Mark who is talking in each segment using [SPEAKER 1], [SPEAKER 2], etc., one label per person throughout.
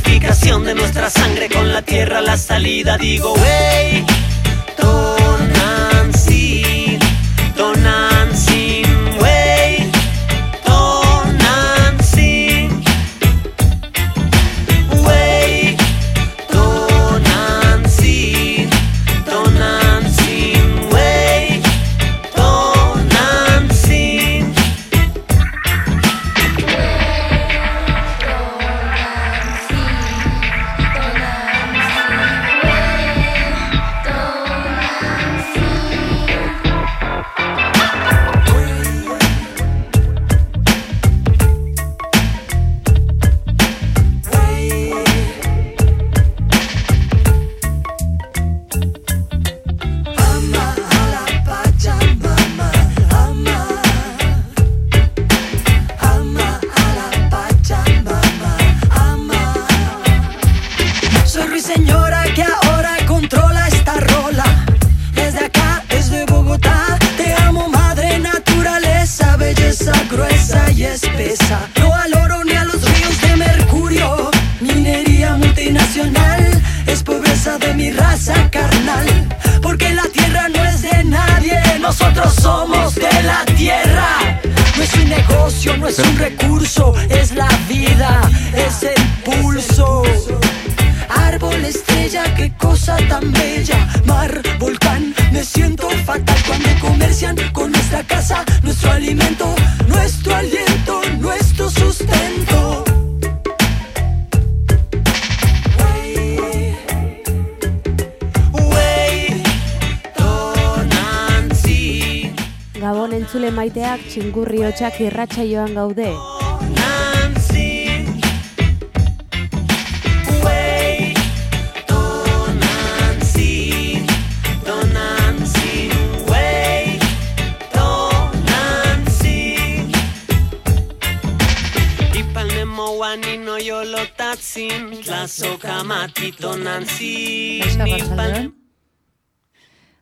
[SPEAKER 1] unificación de nuestra sangre con la tierra la salida. Digo, hey, Tonantzin,
[SPEAKER 2] maiteak txingurri hotxak irratsaioan gaude.
[SPEAKER 1] Tonantzin. Wey, Tonantzin, Tonantzin, wey, Tonantzin. Ipalnemo wani no yolotatzin, Tlazoka mati Tonantzin.
[SPEAKER 3] Kaixo, arratsaldeon.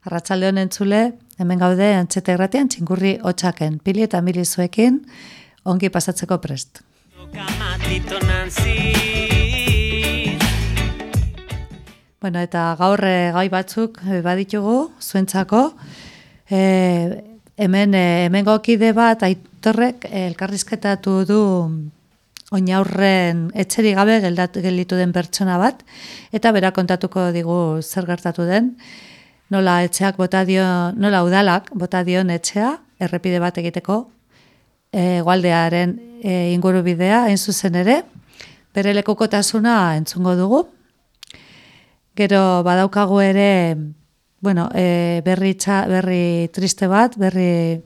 [SPEAKER 3] Arratsaldeon entzule, hemen gaude antxeta irratian txingurri hotxaken, pili eta mili zuekin, ongi pasatzeko prest. Bueno, eta gaur eh, gai batzuk eh, baditugu, zuentzako, e, hemen, hemen gokide bat aitorrek elkarrizketatu du oinaurren etxeri gabe geldat, gelditu den pertsona bat, eta bera kontatuko digu zer gertatu den, nola etxeak bota dio, nola udalak bota dion etxea, errepide bat egiteko, e, gualdearen e, ingurubidea, hain zuzen ere, bere lekukotasuna entzungo dugu, Gero badaukagu ere, bueno, e, berri, txa, berri triste bat, berri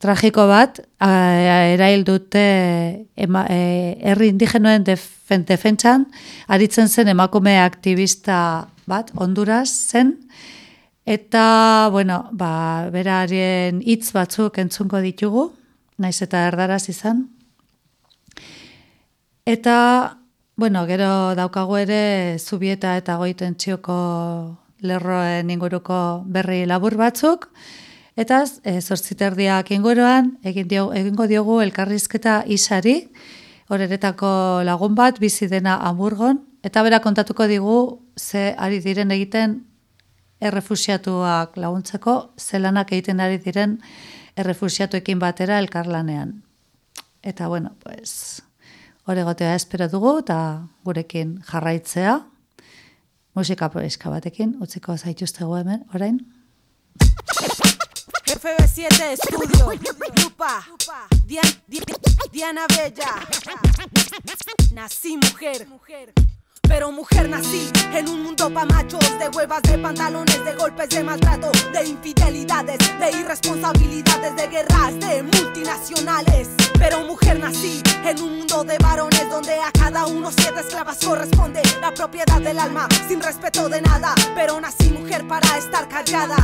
[SPEAKER 3] tragiko bat, a, erail dute ema, e, herri indigenoen defen, defentsan, aritzen zen emakume aktivista bat, Honduras zen, eta, bueno, ba, beraren hitz batzuk entzunko ditugu, naiz eta erdaraz izan. Eta, bueno, gero daukagu ere zubieta eta goiten txioko lerroen inguruko berri labur batzuk, eta e, zortziterdiak inguruan egin dio, egingo diogu elkarrizketa isari, horeretako lagun bat bizi dena Hamburgon, eta bera kontatuko digu ze ari diren egiten errefusiatuak laguntzeko, zelanak egiten ari diren errefusiatuekin batera elkarlanean. eta bueno, pues, hori gotea espero dugu, eta gurekin jarraitzea, musika proizka batekin, utziko zaituztegu hemen, orain.
[SPEAKER 4] FB7 Estudio, Lupa, Diana, Diana Bella, nací mujer. Pero mujer nací en un mundo pa' machos De huevas, de pantalones, de golpes, de maltrato De infidelidades, de irresponsabilidades De guerras, de multinacionales. Pero mujer nací en un mundo de varones Donde a cada uno siete esclavas corresponde La propiedad del alma, sin respeto de nada. Pero nací mujer para estar callada.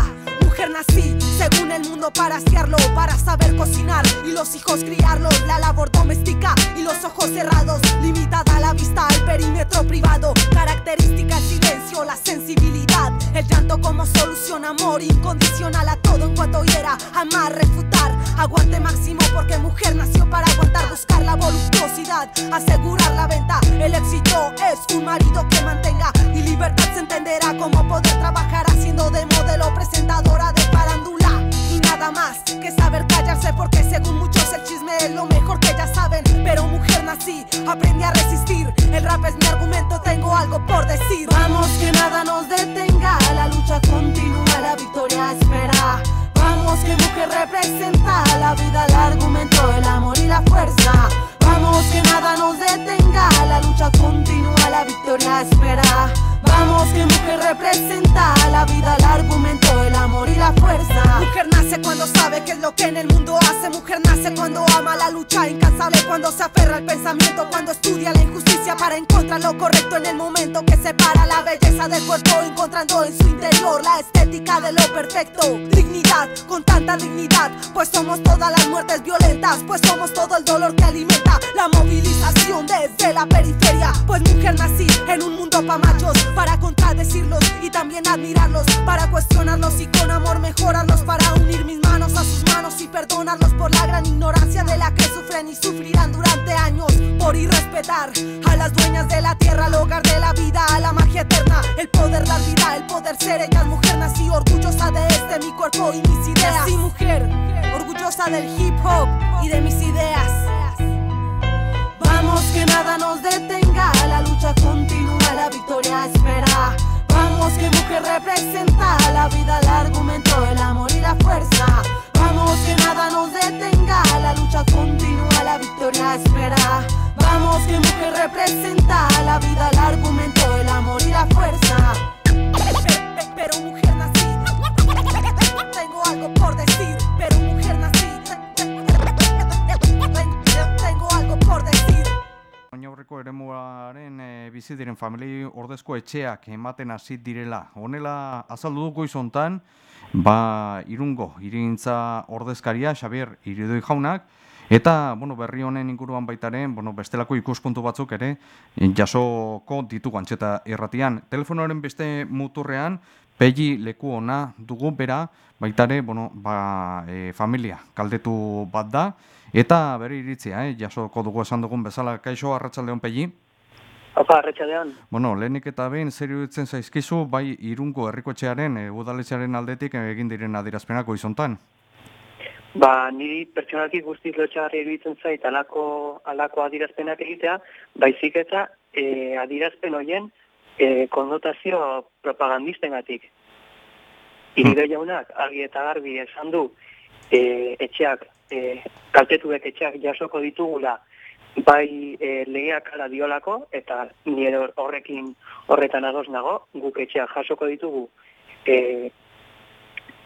[SPEAKER 4] Mujer nací, según el mundo para asearlo Para saber cocinar y los hijos criarlos. La labor doméstica y los ojos cerrados Limitada la vista al perímetro privado Característica el silencio, la sensibilidad. El llanto como solución, amor incondicional a todo en cuanto hiera. Amar, refutar, aguante máximo porque mujer nació para aguantar. Buscar la voluptuosidad, asegurar la venta. El éxito es un marido que mantenga Y libertad se entenderá. Como poder trabajar Haciendo de modelo presentadora de farándula. Y nada más que saber callarse porque según muchos el chisme es lo mejor que ya saben Pero mujer nací, aprendí a resistir El rap es mi argumento tengo algo por decir. Vamos que nada nos detenga, la lucha continúa, la victoria espera. Vamos que mujer representa la vida, el argumento, el amor y la fuerza. Vamos que nada nos detenga, la lucha continúa, la victoria espera. Que mujer representa la vida, el argumento, el amor y la fuerza. Mujer nace cuando sabe qué es lo que en el mundo hace. Mujer nace cuando ama la lucha incansable, cuando se aferra al pensamiento, cuando estudia la injusticia para encontrar lo correcto en el momento que separa la belleza del cuerpo, encontrando en su interior la estética de lo perfecto. Dignidad, con tanta dignidad, pues somos todas las muertes violentas, pues somos todo el dolor que alimenta la movilización desde la periferia. Pues mujer nací en un mundo pa' machos para contradecirlos y también admirarlos, para cuestionarlos y con amor mejorarlos, para unir mis manos a sus manos y perdonarlos por la gran ignorancia de la que sufren y sufrirán durante años por irrespetar a las dueñas de la tierra, al hogar de la vida, a la magia eterna, el poder dar vida, el poder ser ella mujer, nací orgullosa de este mi cuerpo y mis ideas. Sí, mujer, orgullosa del hip hop y de mis ideas. Vamos que nada nos detenga, la lucha continúa, la victoria espera. Vamos que mujer representa la vida, el argumento, el amor y la fuerza. Vamos que nada nos detenga, la lucha continúa, la victoria espera. Vamos que mujer representa la vida, el argumento, el amor y la fuerza. Pero mujer nací, tengo algo por decir, pero mujer tengo por decir.
[SPEAKER 5] Baina aurreko eremuaren e, bizi diren famili ordezko etxeak ematen hasi direla. Honela azaldu dugu izontan, ba irungo, irintza ordezkaria, Xabier Iridoi jaunak, eta bueno, berri honen inguruan baitaren, bueno, bestelako ikuspuntu batzuk ere, jasoko ditugu antxeta irratian. Telefonoaren beste muturrean, pegi leku ona dugu bera, baitare, bueno, ba, e, familia kaldetu bat da, eta bere iritzia, eh, jasoko dugu esan dugun bezala, kaixo arratsaldeon pegi.
[SPEAKER 6] Opa, arratsaldeon.
[SPEAKER 5] Bueno, lehenik eta behin zer iruditzen zaizkizu, bai irungo herrikotxearen, e, udaletxearen aldetik egin diren adirazpenako izontan?
[SPEAKER 6] Ba, niri pertsonalki guztiz lotxagarri iruditzen zait alako, alako adirazpenak egitea, baizik eta e, adirazpen horien e, konnotazio propagandistengatik. Irido jaunak, argi eta garbi esan du, e, etxeak, e, kaltetuek etxeak jasoko ditugula, bai e, legeak ala diolako, eta nire horrekin horretan ados nago, guk etxeak jasoko ditugu e,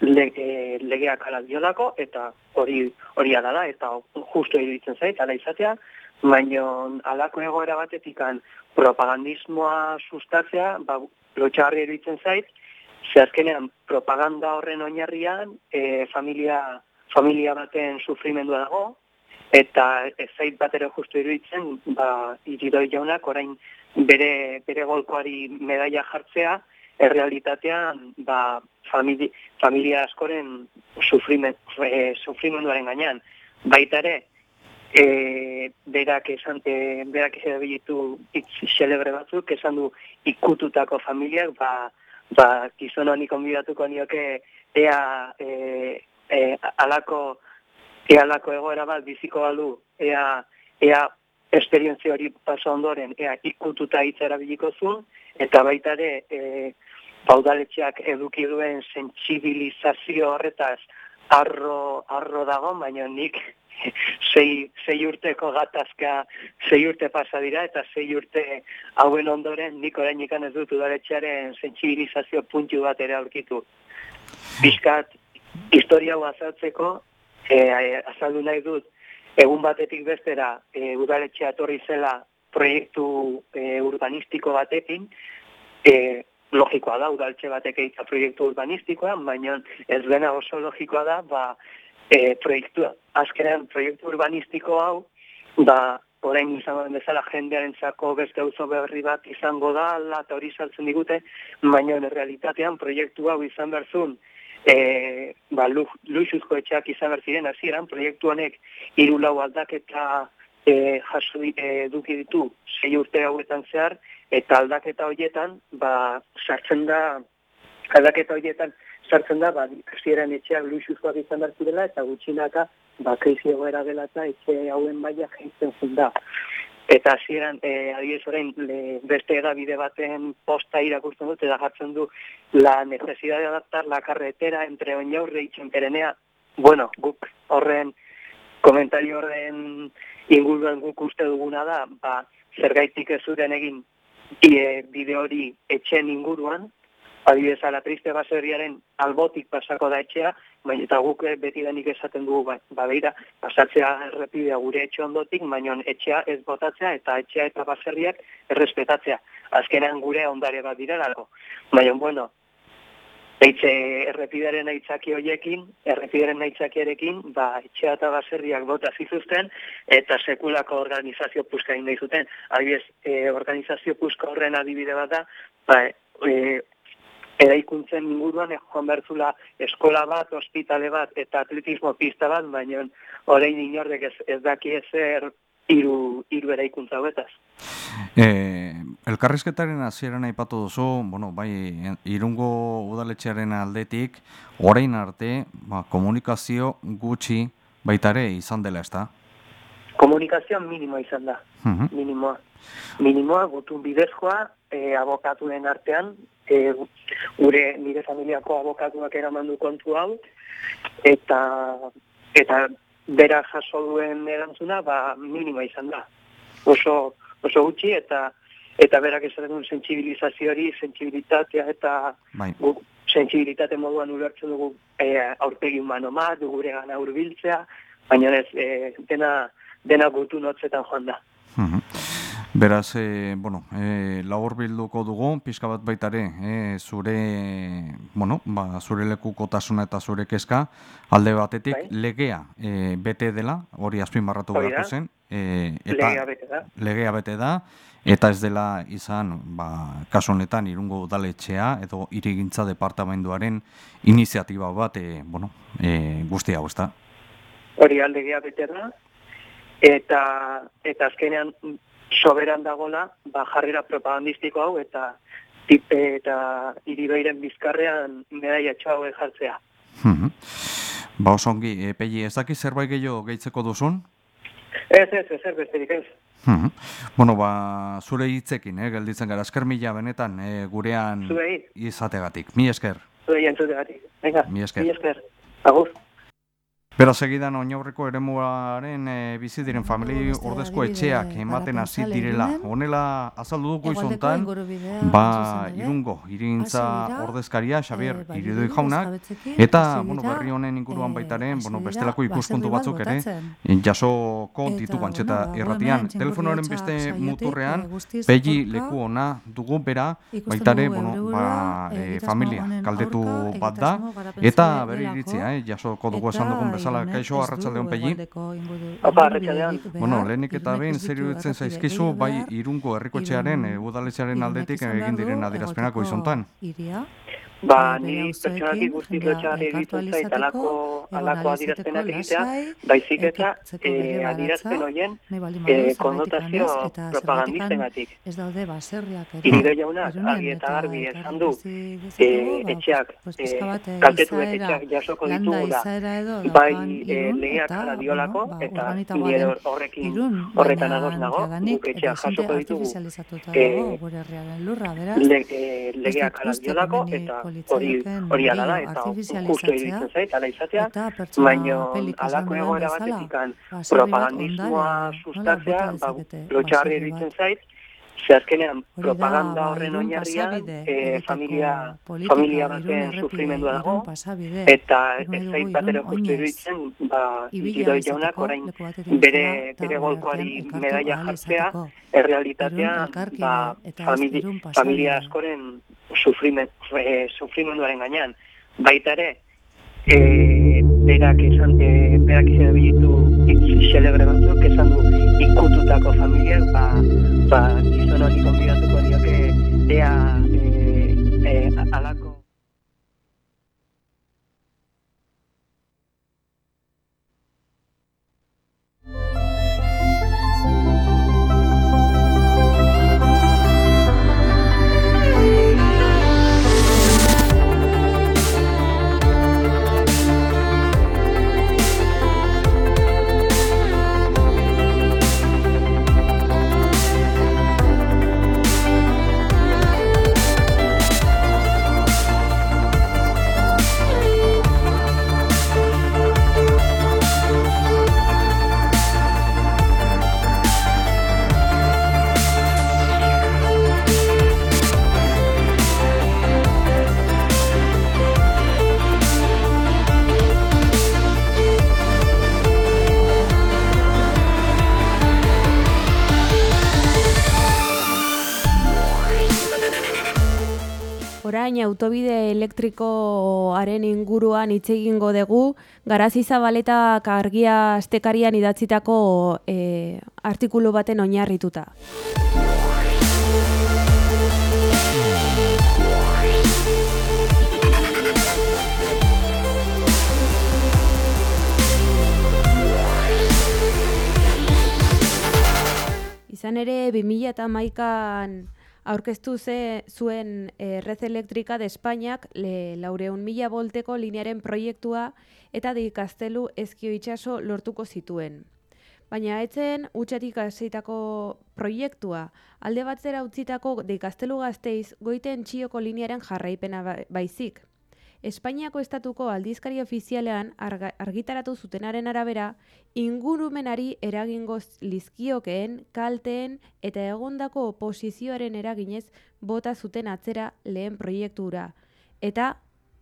[SPEAKER 6] lege, legeak ala diolako, eta hori hori ala da, eta justu iruditzen zait, ala izatea, baina alako egoera batetikan propagandismoa sustatzea, ba, lotxarri iruditzen zait, ze azkenean propaganda horren oinarrian e, familia, familia baten sufrimendua dago, eta ez zait bat ere justu iruditzen, ba, iridoi jaunak orain bere, bere golkoari medaia jartzea, errealitatean ba, famili, familia askoren sufrimen, e, sufrimenduaren gainean. Baita ere, e, berak esan, e, berak erabilitu xelebre batzuk, esan du ikututako familiak, ba, ba, gizon honi konbidatuko nioke ea e, e, alako ealako egoera bat biziko balu, ea, ea esperientzia hori pasa ondoren, ea ikututa hitz erabiliko zuen, eta baita ere, e, baudaletxeak eduki duen sentsibilizazio horretaz arro, arro dago, baina nik sei, sei urteko gatazka sei urte pasa dira eta sei urte hauen ondoren nik orain ikan ez dut udaletxearen sentsibilizazio puntu bat ere aurkitu. Bizkat, historia azaltzeko, e, azaldu nahi dut, egun batetik bestera e, udaletxea etorri zela proiektu e, urbanistiko batekin, e, logikoa da, udaltxe batek eitza proiektu urbanistikoa, baina ez dena oso logikoa da, ba, e, proiektu, azkenean proiektu urbanistiko hau, ba, orain izan den bezala jendearen zako beste auzo berri bat izango da, ala, eta hori saltzen digute, baina realitatean proiektu hau izan berzun, e, ba, luxuzko etxeak izan berziren hasieran proiektu honek hiru lau aldaketa e, jaso e, duki ditu sei urte hauetan zehar, eta aldaketa horietan, ba, sartzen da, aldaketa horietan, sartzen da, ba, hasieran etxeak luxuzkoak izan zirela, eta gutxinaka, ba, krisi egoera dela eta etxe hauen baia jaizten zen da. Eta hasieran e, adibidez orain beste edabide baten posta irakurtzen dut, eta jartzen du la necesidad de adaptar la carretera entre Oñaurre y Txemperenea. Bueno, guk horren komentario horren inguruan guk uste duguna da, ba, zergaitik ez egin e, bide hori etxen inguruan, adibidez ala triste baserriaren albotik pasako da etxea, baina eta guk beti denik esaten dugu, ba, ba beira, pasatzea errepidea gure etxe ondotik, baina etxea ez botatzea eta etxea eta baserriak errespetatzea. Azkenean gure ondare bat direlako. Baina, bueno, Eitze errepidaren aitzaki hoiekin, errepidaren aitzakiarekin, ba, etxea eta baserriak bota zizuzten, eta sekulako organizazio puska egin zuten. Adibidez, e, organizazio puska horren adibide bat da, ba, e, eraikuntzen inguruan, e, joan bertzula eskola bat, ospitale bat, eta atletismo pista bat, baina orain inordek ez, ez daki ezer iru, iru eraikuntza hauetaz.
[SPEAKER 5] E, elkarrizketaren hasieran aipatu duzu, bueno, bai, irungo udaletxearen aldetik, orain arte, ba, komunikazio gutxi baitare izan dela, ez da?
[SPEAKER 6] Komunikazioa minimoa izan da, uh minimoa. Minimoa, gutun bidezkoa, e, abokatuen artean, e, gure nire familiako abokatuak eraman du kontu hau, eta eta bera jaso duen erantzuna ba minima izan da. Oso oso gutxi eta eta berak esaten duen sentsibilizazio hori, sentsibilitatea eta bai. sentsibilitate moduan ulertzen dugu e, aurpegi humano ma, gure gana hurbiltzea, baina ez e, dena dena gutu notzetan joan da.
[SPEAKER 5] Beraz, e, bueno, e, labor bilduko dugu, pixka bat baitare, e, zure, bueno, ba, zure lekukotasuna eta zure kezka, alde batetik, bai. legea e, bete dela, hori azpimarratu beharko zen,
[SPEAKER 6] e, eta legea bete da.
[SPEAKER 5] Legea bete da, eta ez dela izan, ba, kasu honetan, irungo udaletxea, edo irigintza departamenduaren iniziatiba bat, e, bueno, e, guzti hau, ez da?
[SPEAKER 6] Hori aldegea bete da, eta, eta azkenean soberan dagola, ba, jarrera propagandistiko hau eta tipe eta iribeiren bizkarrean medaia txau jartzea.
[SPEAKER 5] Hmm. Ba, oso ongi, e, pegi, ez daki zerbait gehiago gehitzeko duzun?
[SPEAKER 6] Ez, ez, ez, ez, besterik ez.
[SPEAKER 5] Hmm. Bueno, ba, zure hitzekin, eh, gelditzen gara, esker mila benetan, eh, gurean Zuei. izategatik. Mi esker.
[SPEAKER 6] Zuei entzutegatik. Venga,
[SPEAKER 5] mi esker. Mi
[SPEAKER 6] esker. Agur.
[SPEAKER 5] Bera segidan oinaurreko eremuaren e, bizi diren famili ordezko etxeak ematen hasi direla. Honela azaldu dugu izontan, ba, irungo, irintza ordezkaria, Xabier e, Iridoi jaunak, eta, bueno, berri honen inguruan e, baitaren, bueno, bestelako ikuskontu batzuk ere, jaso kontitu bantxeta erratian. Telefonoaren beste muturrean, pegi leku ona dugu bera, baitare, bueno, ba, e, familia, kaldetu bat da, eta berri iritzia, eh, jaso dugu esan dugun bezala bezala, kaixo arratsaldeon pegi.
[SPEAKER 6] Opa, arratsaldeon.
[SPEAKER 5] Bueno, lehenik eta behin zer iruditzen zaizkizu, bai irungo herrikotxearen, udaletxearen aldetik egin diren adirazpenako izontan.
[SPEAKER 6] Ba,
[SPEAKER 3] bere
[SPEAKER 6] ni pertsonalki guztiz
[SPEAKER 3] elkartu
[SPEAKER 6] iruditzen zait alako, alako
[SPEAKER 3] izateko
[SPEAKER 6] egitea, baizik eta
[SPEAKER 3] bere
[SPEAKER 6] eh,
[SPEAKER 3] baratza,
[SPEAKER 6] adierazpen horien
[SPEAKER 3] baldin
[SPEAKER 6] eh, konnotazio
[SPEAKER 3] baserriak ere.
[SPEAKER 6] Irido jaunak argi eta garbi esan du,
[SPEAKER 3] ba,
[SPEAKER 6] etxeak, kaltetuek
[SPEAKER 3] izaera,
[SPEAKER 6] etxeak jasoko ditugula,
[SPEAKER 3] izaera edo
[SPEAKER 6] bai eh,
[SPEAKER 3] Irun,
[SPEAKER 6] legeak
[SPEAKER 3] eta,
[SPEAKER 6] diolako,
[SPEAKER 3] ba,
[SPEAKER 6] eta
[SPEAKER 3] urbanitagoa
[SPEAKER 6] ni
[SPEAKER 3] den
[SPEAKER 6] ero horrekin horretan ados nago, guk etxeak jasoko ditugu.
[SPEAKER 3] artifizializatuta
[SPEAKER 6] eh,
[SPEAKER 3] dago gure herriaren lurra, beraz,
[SPEAKER 6] le, eh, legeak
[SPEAKER 3] dut
[SPEAKER 6] hala
[SPEAKER 3] uste
[SPEAKER 6] diolako,
[SPEAKER 3] komeni
[SPEAKER 6] eta hori
[SPEAKER 3] politzaiokeen
[SPEAKER 6] hori ala da, eta justu iruditzen zait, ala izatea,
[SPEAKER 3] esan
[SPEAKER 6] alako egoera batetikan propagandismoa sustatzea, ba,
[SPEAKER 3] baserri
[SPEAKER 6] iruditzen zait, ze azkenean propaganda
[SPEAKER 3] ba,
[SPEAKER 6] horren oinarrian
[SPEAKER 3] pasabide
[SPEAKER 6] eh, familia, familia baten sufrimendua dago,
[SPEAKER 3] Irun pasabide,
[SPEAKER 6] eta ez zait bat ere
[SPEAKER 3] Irun
[SPEAKER 6] justu iruditzen, ba, Irido jaunak orain bere, bere golkoari medaia jartzea, errealitatea, ba, familia askoren sufrimen, eh, sufrimenduaren gainean. Baita ere, e, berak esan, e, berak izan bilitu hitz celebre batzuk, esan du ikututako familiak, ba, ba, gizon hori konbidatuko dioke, ea, e, e, alako...
[SPEAKER 2] autobide elektrikoaren inguruan hitz egingo dugu, Garazi Zabaletak argia astekarian idatzitako e, artikulu baten oinarrituta. Izan ere, 2000 eta maikan aurkeztu ze zuen eh, Red Elektrika de Espainiak le, laureun mila volteko linearen proiektua eta di Gaztelu ezkio itxaso lortuko zituen. Baina etzen utxetik hasitako proiektua, alde batzera utzitako de Gaztelu gazteiz goiten txioko linearen jarraipena ba- baizik. Espainiako estatuko aldizkari ofizialean argitaratu zutenaren arabera, ingurumenari eragingo lizkiokeen, kalteen eta egondako oposizioaren eraginez bota zuten atzera lehen proiektura. Eta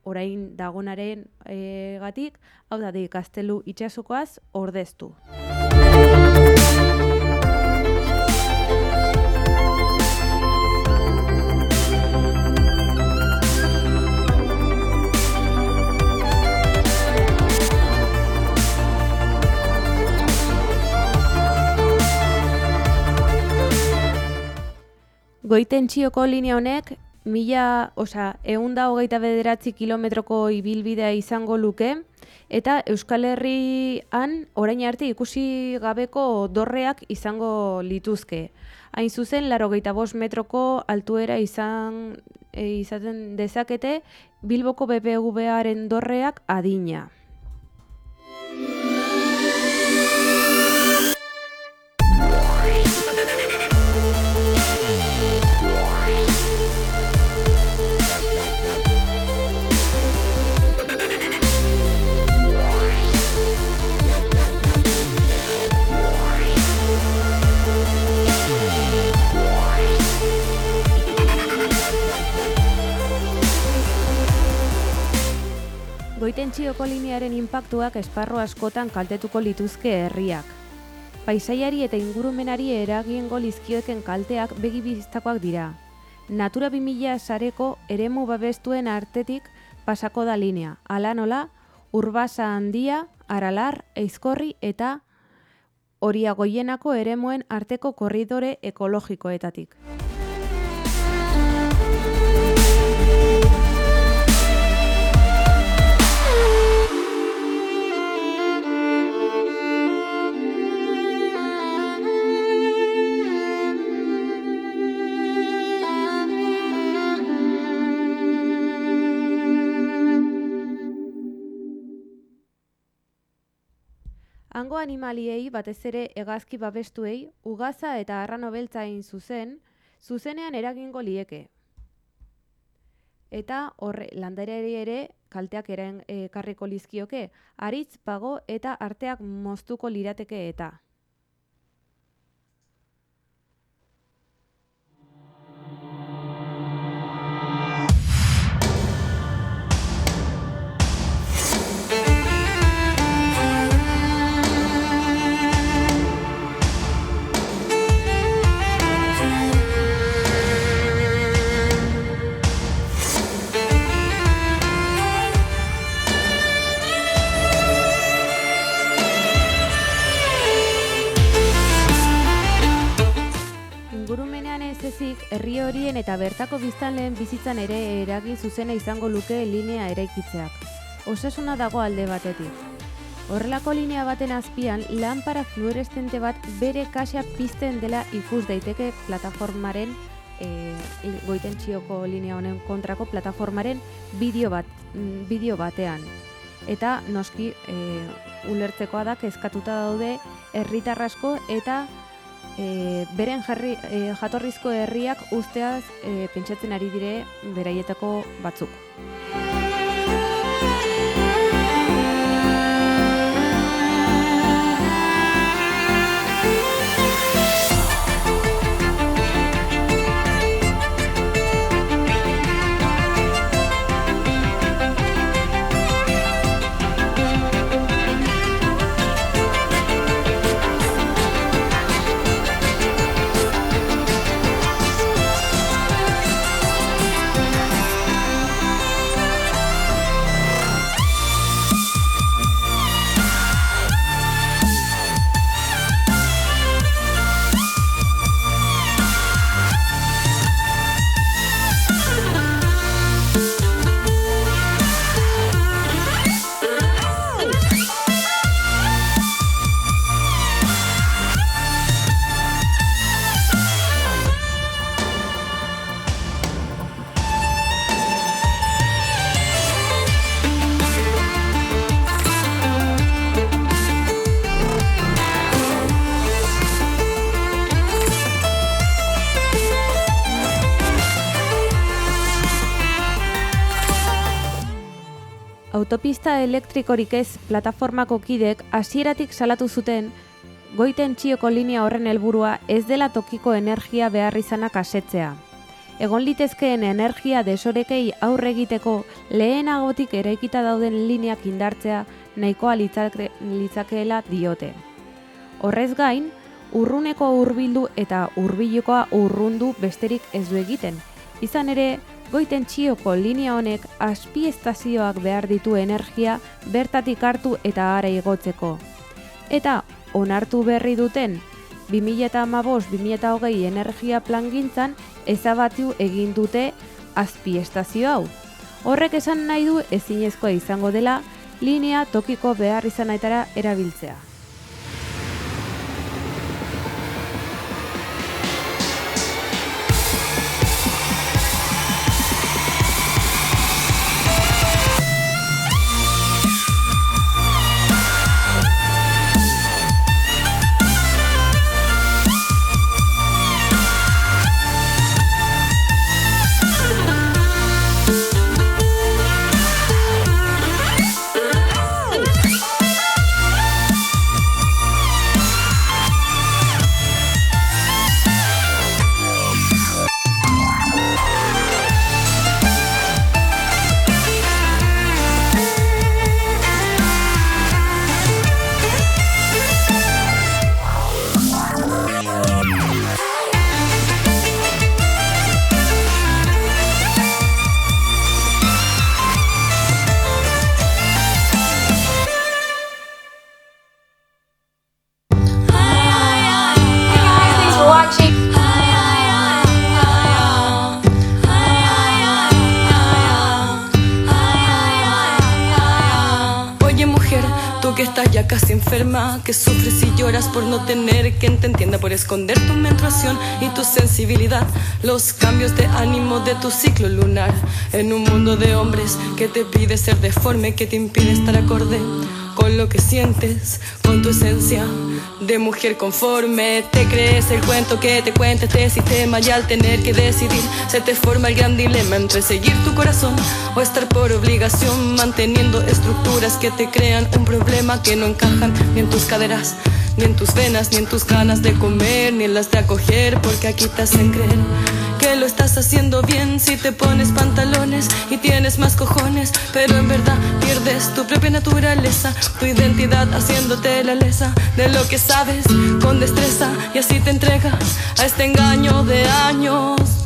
[SPEAKER 2] orain dagonaren e, gatik, hau da de Gaztelu itxasokoaz ordeztu. Goiten txioko linea honek, mila, osa, eunda hogeita bederatzi kilometroko ibilbidea izango luke, eta Euskal Herrian orain arte ikusi gabeko dorreak izango lituzke. Hain zuzen, laro bost metroko altuera izan, e, izaten dezakete, Bilboko BBVaren dorreak adina. Goitentzioko linearen inpaktuak esparro askotan kaltetuko lituzke herriak. Paisaiari eta ingurumenari eragiengo lizkioeken kalteak begi biztakoak dira. Natura 2000 sareko eremu babestuen artetik pasako da linea. Ala nola, urbasa handia, aralar, eizkorri eta horia goienako eremuen arteko korridore ekologikoetatik. Hango animaliei batez ere hegazki babestuei ugaza eta arrano beltzain zuzen, zuzenean eragingo lieke. Eta horre landareri ere kalteak eren ekarriko lizkioke, aritz, pago eta arteak moztuko lirateke eta. Ingurumenean ez ezik, herri horien eta bertako biztanleen bizitzan ere eragin zuzena izango luke linea eraikitzeak. Osasuna dago alde batetik. Horrelako linea baten azpian, lanpara fluoreszente bat bere kasia pizten dela ikus daiteke plataformaren e, goiten txioko linea honen kontrako plataformaren bideo bat, mm, bideo batean. Eta noski e, ulertzekoa da kezkatuta daude herritarrasko eta e, beren jarri, e, jatorrizko herriak usteaz e, pentsatzen ari dire beraietako batzuk. Autopista elektrikorik ez plataformako kidek hasieratik salatu zuten goiten txioko linea horren helburua ez dela tokiko energia behar izanak asetzea. Egon litezkeen energia desorekei aurre egiteko lehenagotik eraikita dauden lineak indartzea nahikoa litzake, litzakeela diote. Horrez gain, urruneko hurbildu eta hurbilukoa urrundu besterik ez du egiten. Izan ere, goiten txioko linea honek azpiestazioak behar ditu energia bertatik hartu eta ara igotzeko. Eta onartu berri duten 2015-2020 energia plangintzan ezabatu egin dute azpiestazio hau. Horrek esan nahi du ezinezkoa izango dela linea tokiko behar izanaitara erabiltzea.
[SPEAKER 7] Por no tener quien te entienda, por esconder tu menstruación y tu sensibilidad, los cambios de ánimo de tu ciclo lunar, en un mundo de hombres que te pide ser deforme, que te impide estar acorde con lo
[SPEAKER 8] que sientes con tu esencia de mujer conforme. Te crees el cuento que te cuenta este sistema y al tener que decidir se te forma el gran dilema entre seguir tu corazón o estar por obligación manteniendo estructuras que te crean un problema que no encajan ni en tus caderas ni en tus venas, ni en tus ganas de comer, ni en las de acoger, porque aquí te hacen creer que lo estás haciendo bien si te pones pantalones y tienes más cojones, pero en verdad pierdes tu propia naturaleza, tu identidad haciéndote la lesa de lo que sabes con destreza y así te entregas a este engaño de años.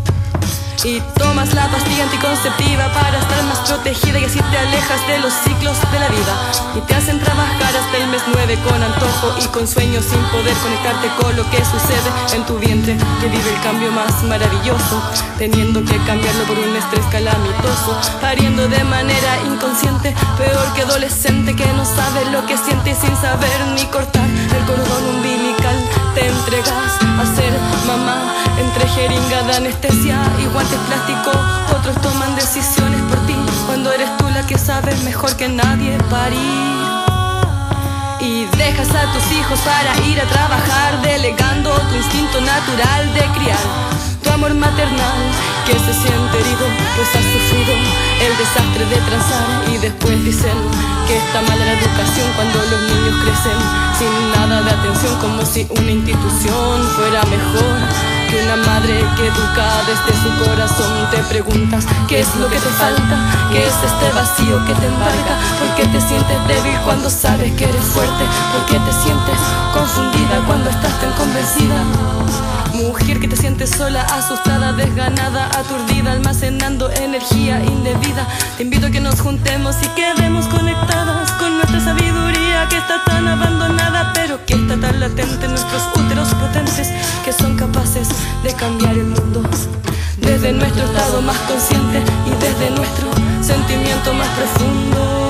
[SPEAKER 8] Y tomas la pastilla anticonceptiva para estar más protegida y así te alejas de los ciclos de la vida. Y te hacen trabajar hasta el mes 9 con antojo y con sueños sin poder conectarte con lo que sucede en tu vientre que vive el cambio más maravilloso, teniendo que cambiarlo por un estrés calamitoso, pariendo de manera inconsciente, peor que adolescente que no sabe lo que siente sin saber ni cortar el cordón umbilical. Te entregas a ser mamá entre jeringa de anestesia y guantes plásticos. Otros toman decisiones por ti cuando eres tú la que sabes mejor que nadie parir. Y dejas a tus hijos para ir a trabajar, delegando tu instinto natural de criar tu amor maternal que se siente herido, pues has sufrido el desastre de transar. Y después dicen que está mala la educación cuando los niños crecen sin nada de atención, como si una institución fuera mejor que una madre que educa desde su corazón te preguntas qué es lo que te falta, qué es este vacío que te embarga, por qué te sientes débil cuando sabes que eres fuerte, por qué te sientes confundida cuando estás tan convencida. Mujer que te sientes sola, asustada, desganada, aturdida, almacenando energía indebida. Te invito a que nos juntemos y quedemos conectadas con nuestra sabiduría que está tan abandonada, pero que está tan latente en nuestros úteros potentes que son capaces de cambiar el mundo. Desde nuestro estado más consciente y desde nuestro sentimiento más profundo.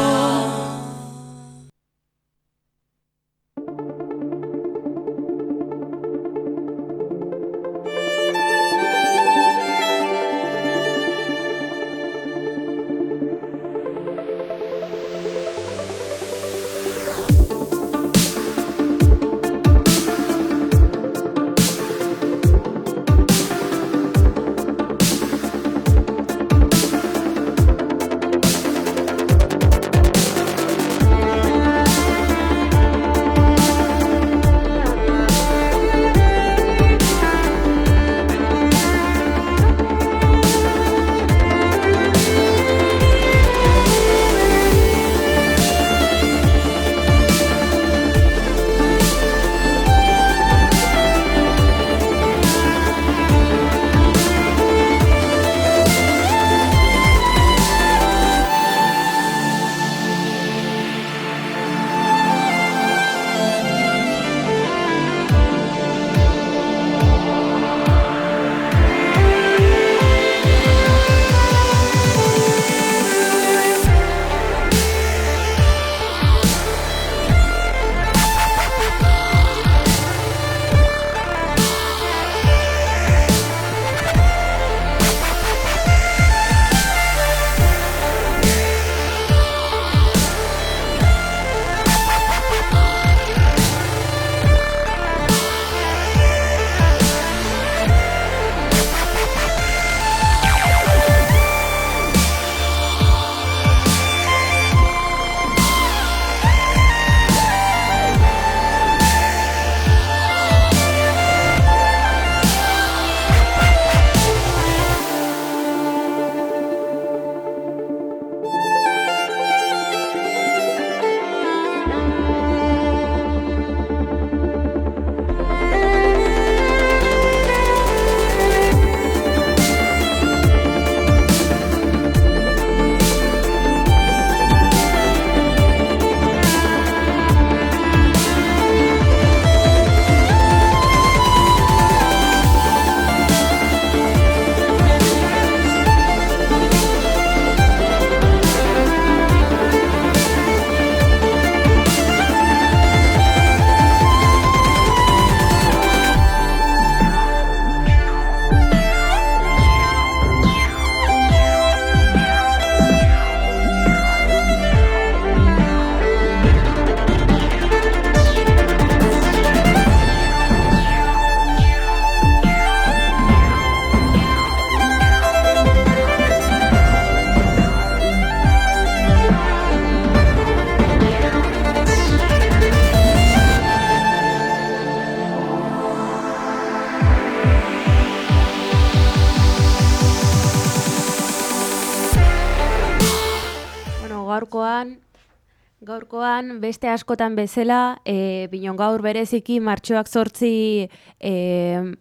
[SPEAKER 2] Beste askotan bezala, e, binon gaur bereziki martxoak zortzi e,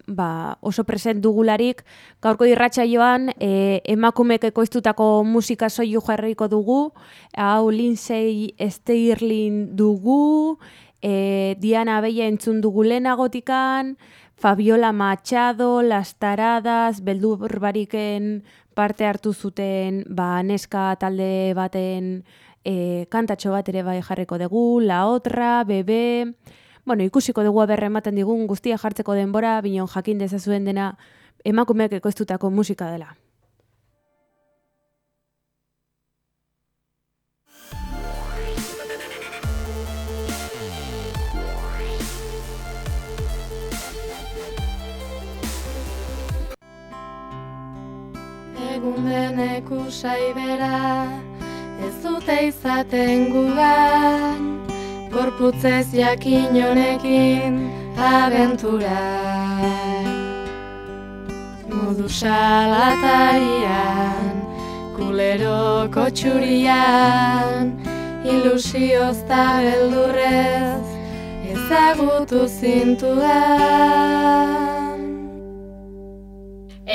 [SPEAKER 2] ba, oso present dugularik, gaurko irratxa joan e, emakumek ekoiztutako musika soiu jarriko dugu, hau Lindsay Steirlin dugu, e, Diana Bella entzun dugu lehenagotikan, Fabiola Machado, Las Taradas, Beldur Bariken parte hartu zuten ba, neska talde baten e, kantatxo bat ere bai jarriko dugu, La Otra, Bebe... Bueno, ikusiko dugu aberre ematen digun guztia jartzeko denbora, binon jakin dezazuen dena emakumeak ekoiztutako musika dela.
[SPEAKER 9] Egun denek usai bera, ez dute izaten gugan, gorputzez jakin honekin abentura. Modu salatarian, kuleroko txurian, ilusioz da beldurrez, ezagutu zintudan.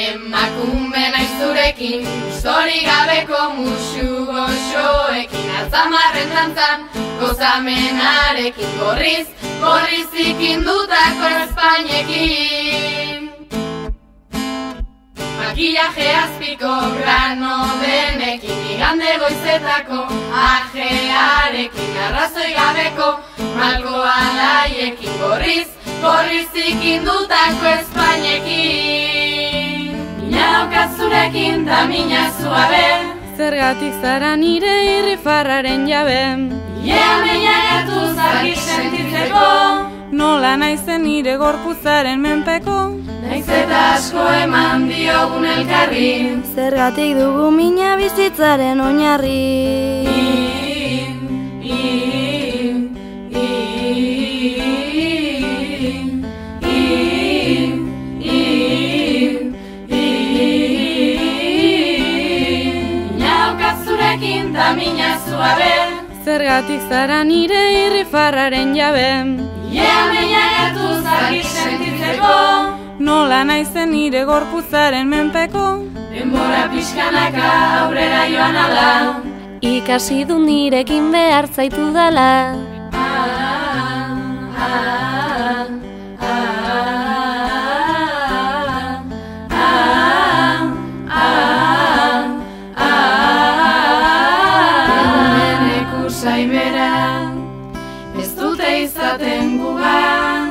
[SPEAKER 10] Emakume naiz zurekin, zori gabeko musu goxoekin. Alzamarren dantzan, gozamenarekin Gorriz, gorriz ikindutako espainekin Makillaje azpiko grano denekin Igande goizetako ajearekin. Arrazoi gabeko malko alaiekin Gorriz, gorriz ikindutako espainekin Mina daukazurekin da mina zuabe
[SPEAKER 9] Zergatik zara nire irrifarraren jabe.
[SPEAKER 10] Ia meina gertu zarki sentitzeko.
[SPEAKER 9] Nola naizen nire gorpuzaren menpeko.
[SPEAKER 10] Naiz eta asko eman diogun elkarri.
[SPEAKER 11] Zergatik dugu mina bizitzaren oinarri.
[SPEAKER 10] Zurekin zuabe
[SPEAKER 9] Zergatik zara nire irrifarraren jabe.
[SPEAKER 10] Ia meina gertu zarki sentitzeko.
[SPEAKER 9] Nola naizen nire gorpuzaren menpeko.
[SPEAKER 10] Denbora pixkanaka aurrera joan ala.
[SPEAKER 11] Ikasi du nirekin behar zaitu dala
[SPEAKER 10] Ez dute izaten gugan.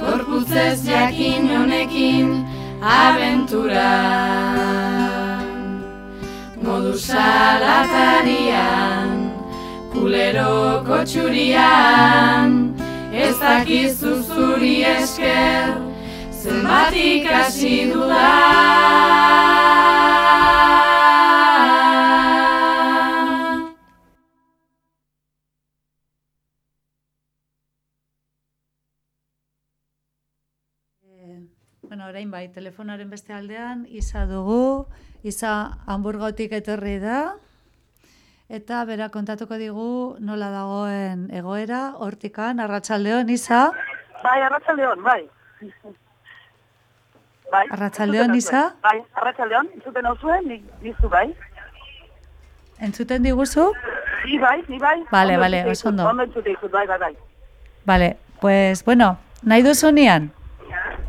[SPEAKER 10] Gorputzez jakin honekin abentura. Modu salatarian Kuleroko txurian Ez dakizu zuri esker Zenbat ikasi dudan
[SPEAKER 3] Bueno, orain bai, telefonaren beste aldean, Isa dugu, Isa hamburgotik etorri da, eta bera kontatuko digu nola dagoen egoera, hortikan, arratsaldeon Isa.
[SPEAKER 12] Bai, arratsaldeon, bai. Bai.
[SPEAKER 3] Arratsaldeon, Isa?
[SPEAKER 12] Bai, arratsaldeon, entzuten hau zuen, ni, nizu bai.
[SPEAKER 3] Entzuten diguzu?
[SPEAKER 12] Ni bai, ni bai.
[SPEAKER 3] Bale,
[SPEAKER 12] Ondo entzute
[SPEAKER 3] oso ondo.
[SPEAKER 12] Ondo entzute bai, bai, bai.
[SPEAKER 3] Vale, pues, bueno, nahi duzunean?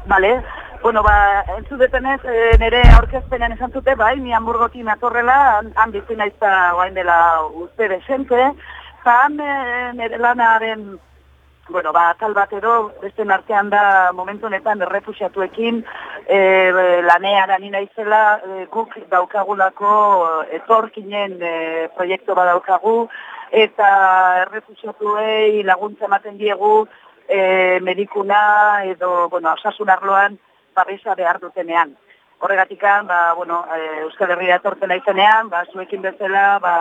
[SPEAKER 12] Bale, bueno, ba, entzutetenez, e, nire aurkezpenean esan zute, bai, ni hamburgokin atorrela, han, bizi naiz da guain dela uste desente, eta han e, nire lanaren, bueno, ba, tal bat edo, beste artean da momentu honetan errefusiatuekin e, lanean ani naizela e, guk daukagulako etorkinen e, proiektu bat daukagu, eta errefusiatuei laguntza ematen diegu e, medikuna edo, bueno, osasun arloan babesa behar dutenean. Horregatikan, ba, bueno, e, Euskal Herria etortzen naizenean, ba, zuekin bezala, ba,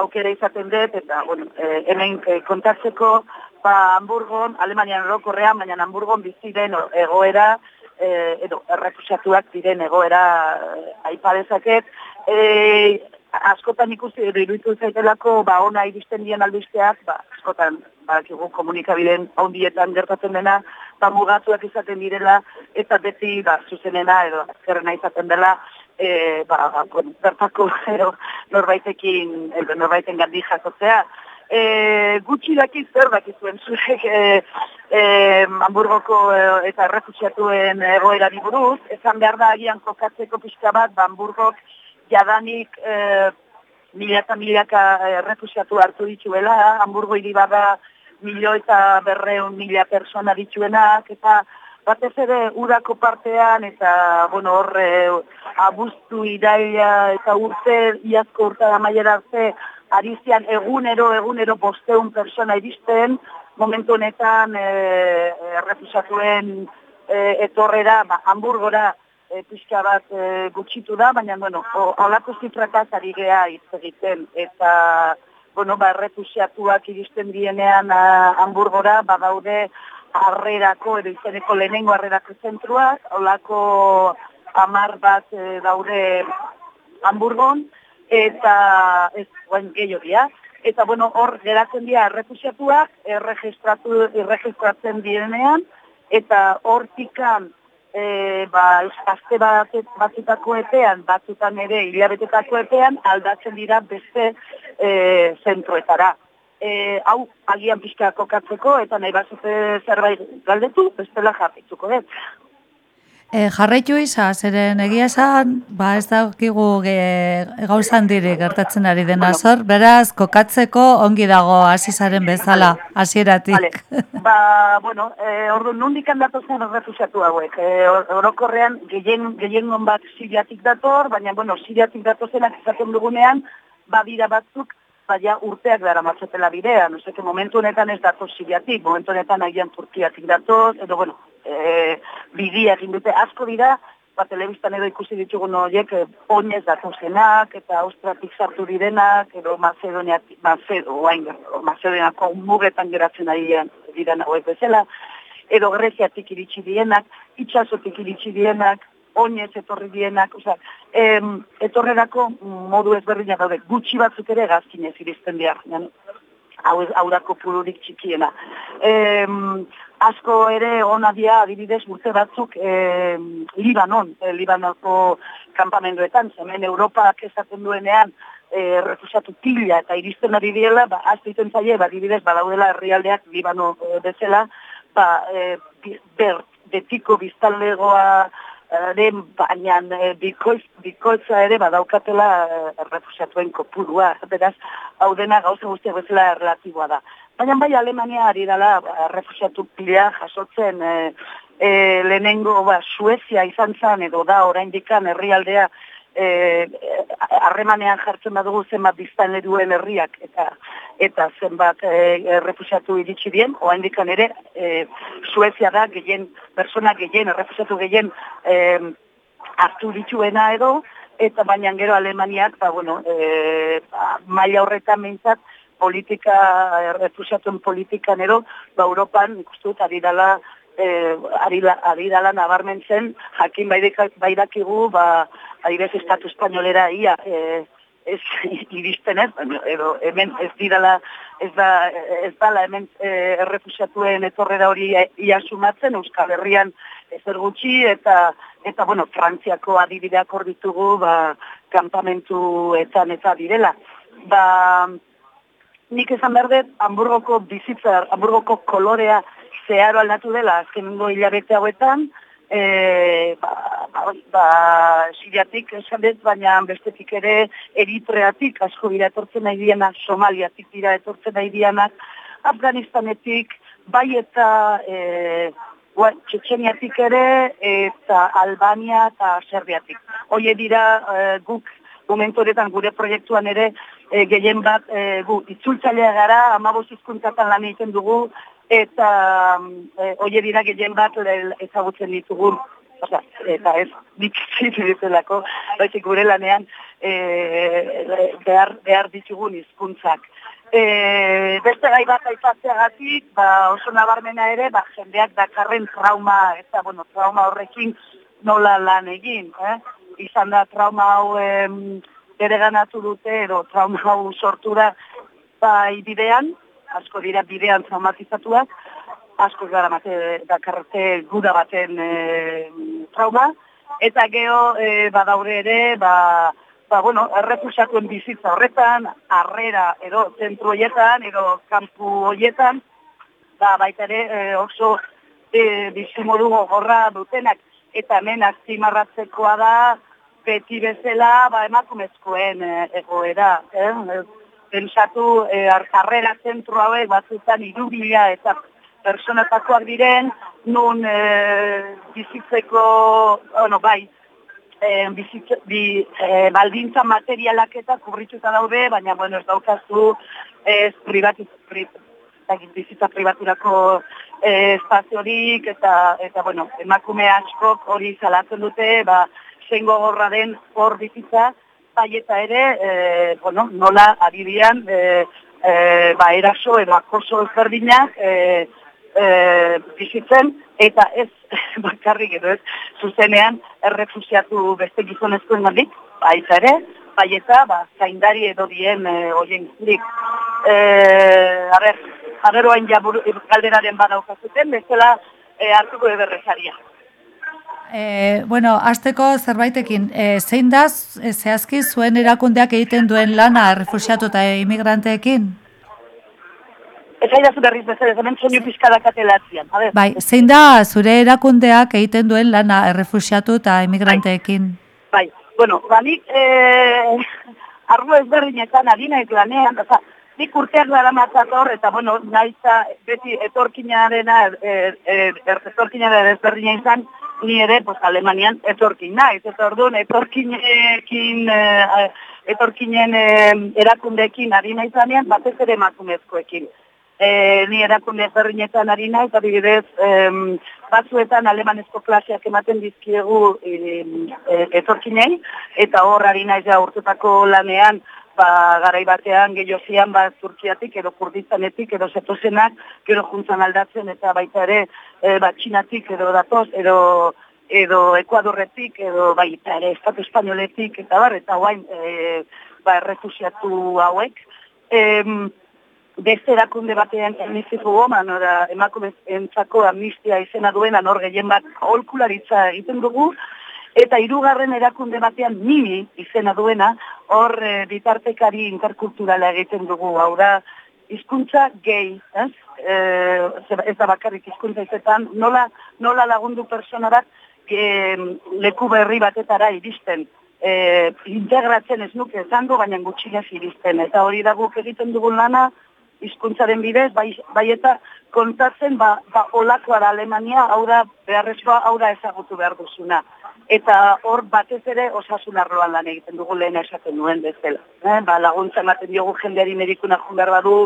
[SPEAKER 12] aukera izaten dut, eta, bueno, e, hemen e, kontatzeko, ba, Hamburgon, Alemanian orokorrean, baina Hamburgon biziren egoera, e, edo, errefusatuak diren egoera e, aipa dezaket. E, askotan ikusi iruditu zaitelako ba ona iristen dien albisteak, ba askotan badakigu komunikabideen handietan gertatzen dena, ba mugatuak izaten direla eta beti ba zuzenena edo azkerrena izaten dela e, ba, bertako edo norbaitekin edo norbaiten gandi jasotzea. E, gutxi daki zer dakizuen zurek e, e, Hamburgoko e, eta errefusiatuen egoera buruz, esan behar da agian kokatzeko pixka bat, ba, Hamburgok jadanik e, mila eta milaka errefusiatu hartu dituela, Hamburgo hiri bada milio eta berreun mila persona dituenak, eta batez ere urako partean, eta bueno, horre abuztu iraila eta urte, iazko urte da maiera arte, arizian egunero, egunero bosteun persona iristen, momentu honetan e, errefusatuen e, etorrera, ba, Hamburgora, e, pixka bat e, gutxitu da, baina, bueno, olako zifrakaz ari geha hitz egiten, eta, bueno, ba, refusiatuak iristen dienean a, Hamburgora, ba, daude arrerako, edo izeneko lehenengo arrerako zentruak, olako amar bat e, daude Hamburgon, eta ez guain gehiagia, eta bueno, hor geratzen dira refusiatuak, erregistratu, erregistratzen dienean, eta hortikan e, ba, azte batzutako epean, batzutan ere hilabetetako epean, aldatzen dira beste e, zentroetara. E, hau, agian pixka kokatzeko, eta nahi bat zerbait galdetu, bestela jarrituko dut.
[SPEAKER 3] E, jarraitu iza, zeren egia esan, ba ez dakigu e, gauzan dire gertatzen ari dena zor, beraz, kokatzeko ongi dago azizaren bezala, hasieratik.
[SPEAKER 12] Vale. Ba, bueno, e, ordu nundik handatu zen errefusiatu hauek. E, orokorrean, gehien, gehien bat siriatik dator, baina, bueno, siriatik datozenak izaten dugunean, badira batzuk, baina urteak dara matzatela bidean. Ose, momentu honetan ez dator siriatik, momentu honetan agian turkiatik dator, edo, bueno, e, bidia egin dute asko dira, ba, telebistan edo ikusi ditugu horiek e, oinez datuzenak eta austratik sartu direnak, edo Macedoniak, Macedo, Macedoniako mugetan geratzen ari diren hauek bezala, edo Greziatik iritsi dienak, itxasotik iritsi dienak, oinez etorri dienak, oza, em, etorrerako modu ezberdinak daude, gutxi batzuk ere gazkinez iristen dira, hau, dako pururik txikiena. Em, asko ere ona dia adibidez urte batzuk e, Libanon, e, Libanoko kampamenduetan, hemen Europak esaten duenean e, refusatu tila eta iristen ari diela, ba, azteiten zaie, ba, adibidez, badaudela herrialdeak Libano e, bezala, ba, e, ber, betiko biztallegoa den baina e, bikoiz, bikoitza ere badaukatela e, refusatuen kopurua, beraz, hau dena gauza guztiak bezala relatiboa da. Baina bai Alemania ari dela ba, refusiatu pila jasotzen e, e, lehenengo ba, Suezia izan zen edo da orain dikan herrialdea e, harremanean jartzen badugu zenbat biztan eduen herriak eta eta zenbat e, refusiatu iritsi dien, orain dikan ere e, Suezia da gehien, persona gehien, refusiatu gehien e, hartu dituena edo, eta baina gero Alemaniak, ba, bueno, e, ba, maila horretan mintzat, politika, errefusatuen politikan ero, ba, Europan ikustut ari dala, eh, ari, dala nabarmentzen, jakin baidakigu, ba, adibes estatu espainolera ia, eh, ez iristen ez, edo hemen ez didala, ez da, ez dala hemen eh, errefusatuen etorrera hori ia sumatzen, Euskal Herrian ezer gutxi, eta, eta bueno, Frantziako adibideak hor ditugu, ba, kampamentuetan eta direla. Ba, nik esan behar dut, Hamburgoko bizitza, Hamburgoko kolorea zeharo aldatu dela, azkenengo hilabete hauetan, e, ba, ba, ba, siriatik esan dut, baina bestetik ere eritreatik, asko dira etortzen nahi dianak, somaliatik dira etortzen nahi dianak, Afganistanetik, bai eta e, Txetxeniatik ere, eta Albania eta Serbiatik. Hoie dira e, guk momentu horretan gure proiektuan ere e, gehien bat e, gu itzultzailea gara, amaboz izkuntzatan lan egiten dugu, eta e, oie dira gehien bat ezagutzen ditugu, Osa, eta ez nik zituzelako, baizik gure lanean e, behar, behar ditugun hizkuntzak. E, beste gai bat aipatzeagatik, ba, oso nabarmena ere, ba, jendeak dakarren trauma, eta bueno, trauma horrekin nola lan egin, eh? izan da trauma hau bere ganatu dute edo trauma hau sortu da bai bidean, asko dira bidean traumatizatuak, asko gara mate dakarrete guda baten e, trauma, eta geho e, badaure ere, ba, ba, bueno, errefusatuen bizitza horretan, arrera edo zentru horietan, edo kampu horietan, ba, baita ere e, oso e, bizimodu gorra dutenak, eta hemen azpimarratzekoa da, beti bezala ba, emakumezkoen egoera. Eh? Pensatu, e, arkarrera zentru hauek batzutan irubila eta personatakoak diren, nun e, bizitzeko, bueno, bai, e, bizitze, bi, e, baldintza materialak eta kubrituta daude, baina, bueno, ez daukazu ez privatiz, pri, bizitza privaturako e, espaziorik, eta, eta, bueno, emakume askok hori zalatzen dute, ba, zein gogorra den hor bizitza, eta ere, e, bueno, nola adibian, e, e, ba, eraso edo akoso ezberdinak e, e, bizitzen, eta ez bakarrik edo ez, zuzenean errefusiatu beste gizonezkoen gandik, bai eta ere, bai eta, ba, zaindari edo dien e, oien zik. E, a ber, a ber, oain jabur, galderaren badaukazuten, bezala e, hartuko eberrezaria.
[SPEAKER 3] E, bueno, azteko zerbaitekin, e, zein da e, zehazki zuen erakundeak egiten duen lana refusiatu eta imigranteekin?
[SPEAKER 12] Ez da zu berriz bezala, hemen soinu pizkadak atelatzen.
[SPEAKER 3] Bai, zein da zure erakundeak egiten duen lana errefusiatu eta imigranteekin?
[SPEAKER 12] Bai, bai. bueno, ba nik eh, arru ezberdinetan adina ez lanean, oza, nik urteak dara matzator, eta bueno, nahiza beti etorkinarena, er, er, er, etorkinaren ezberdina izan, ni ere pues Alemanian etorkin naiz eta orduan etorkinekin eh, etorkinen eh, erakundeekin ari naizanean batez ere emakumezkoekin. Eh, ni erakunde ezberdinetan ari naiz adibidez eh, batzuetan alemanezko klaseak ematen dizkiegu eh, etorkinei eta hor ari naiz ja urtetako lanean ba, garai batean gehiozian ba, Turkiatik edo Kurdistanetik edo zetozenak gero juntzan aldatzen eta baita ere e, ba, Txinatik edo datoz edo edo Ekuadorretik edo baita ere Estatu Espainoletik eta bar eta guain e, ba, errefusiatu hauek. E, beste erakunde batean emizifu goman, emakumez entzako amnistia izena duena nor gehien bat holkularitza egiten dugu, Eta hirugarren erakunde batean mimi izena duena, hor e, bitartekari interkulturala egiten dugu, hau da, hizkuntza gehi, ez? E, ez da bakarrik hizkuntza izetan, nola, nola lagundu persona bat e, leku berri batetara iristen. E, integratzen ez nuke zango, baina gutxinez iristen. Eta hori da guk egiten dugun lana, hizkuntzaren bidez, bai, bai eta kontatzen, ba, ba olakoa da Alemania, hau da, beharrezkoa, hau da ezagutu behar duzuna eta hor batez ere osasun arloan lan egiten dugu lehen esaten nuen bezala. Eh? Ba, laguntza ematen diogu jendeari medikuna behar badu,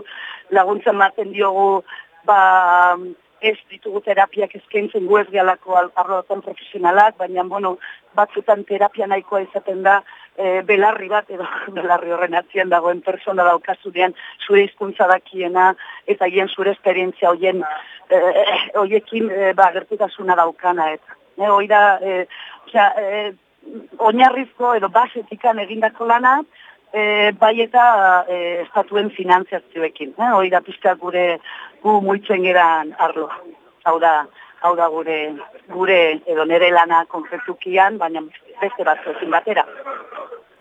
[SPEAKER 12] laguntza ematen diogu ba, ez ditugu terapiak eskaintzen gu ez galako arlotan profesionalak, baina bueno, batzutan terapia nahikoa izaten da e, belarri bat, edo belarri horren atzien dagoen persona daukazunean zure hizkuntza dakiena, eta hien zure esperientzia hoien, e, hoiekin e, ba, gertutasuna daukana, eta. E, oida, e, osea, e, oinarrizko edo basetikan egindako lana, e, bai eta e, estatuen finantziazioekin. Eh? Hoi da pizka gure gu muitzen geran arlo. Hau da, hau da gure, gure edo nere lana konfetukian, baina beste batzuekin batera.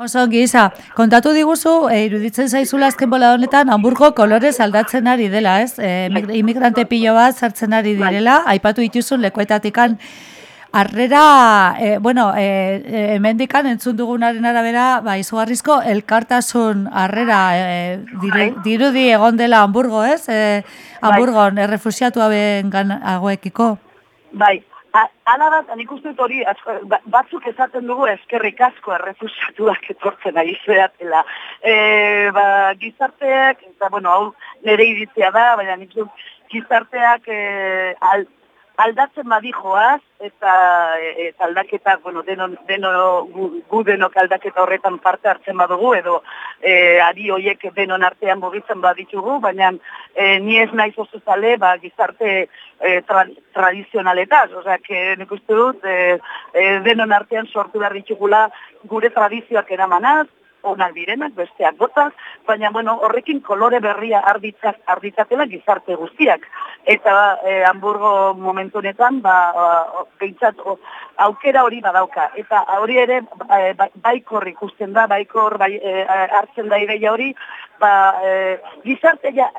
[SPEAKER 3] Oso giza, kontatu diguzu, e, iruditzen zaizula azken bola honetan, Hamburgo kolorez aldatzen ari dela, ez? E, imigrante pilo bat sartzen ari bai. direla, aipatu dituzun lekuetatikan Arrera, e, bueno, e, emendikan entzun dugunaren arabera, ba, izugarrizko elkartasun arrera e, diru, bai. dirudi egon dela Hamburgo, ez? E, Hamburgon, bai. errefusiatu aben agoekiko.
[SPEAKER 12] Bai, ala bat, nik uste hori, ba, batzuk esaten dugu eskerrik asko errefusiatuak etortzen ari zeatela. E, ba, gizarteak, eta bueno, hau nire iritzia da, baina nik gizarteak e, al, aldatzen badijoaz, eta, eta aldaketa, bueno, deno, deno, gu, gu denok aldaketa horretan parte hartzen badugu, edo e, ari hoiek denon artean mugitzen baditugu, baina e, ni ez naiz oso zale, ba, gizarte e, tra, tradizionaletaz, osea, que nik uste dut, e, e, denon artean sortu behar ditugula gure tradizioak eramanaz, onak direnak, besteak botaz, baina bueno, horrekin kolore berria arditzak, arditzatela gizarte guztiak. Eta e, Hamburgo momentu honetan, ba, behintzat, aukera hori badauka. Eta hori ere e, baikor ikusten da, baikor bai, e, hartzen da ideia hori, ba, e, gizarte ja,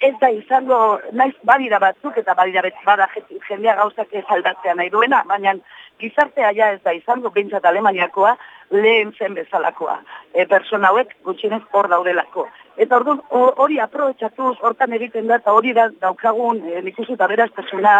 [SPEAKER 12] ez da izango, naiz badira batzuk, eta badira bada jendea gauzak ez aldatzea nahi duena, baina gizartea ja ez da izango, bintzat Alemaniakoa, lehen zen bezalakoa. E, persona hauek gutxinez hor daudelako. Eta orduan hori aprobetsatuz, hortan egiten da, eta hori da daukagun e, nikuzu eta beraztasuna,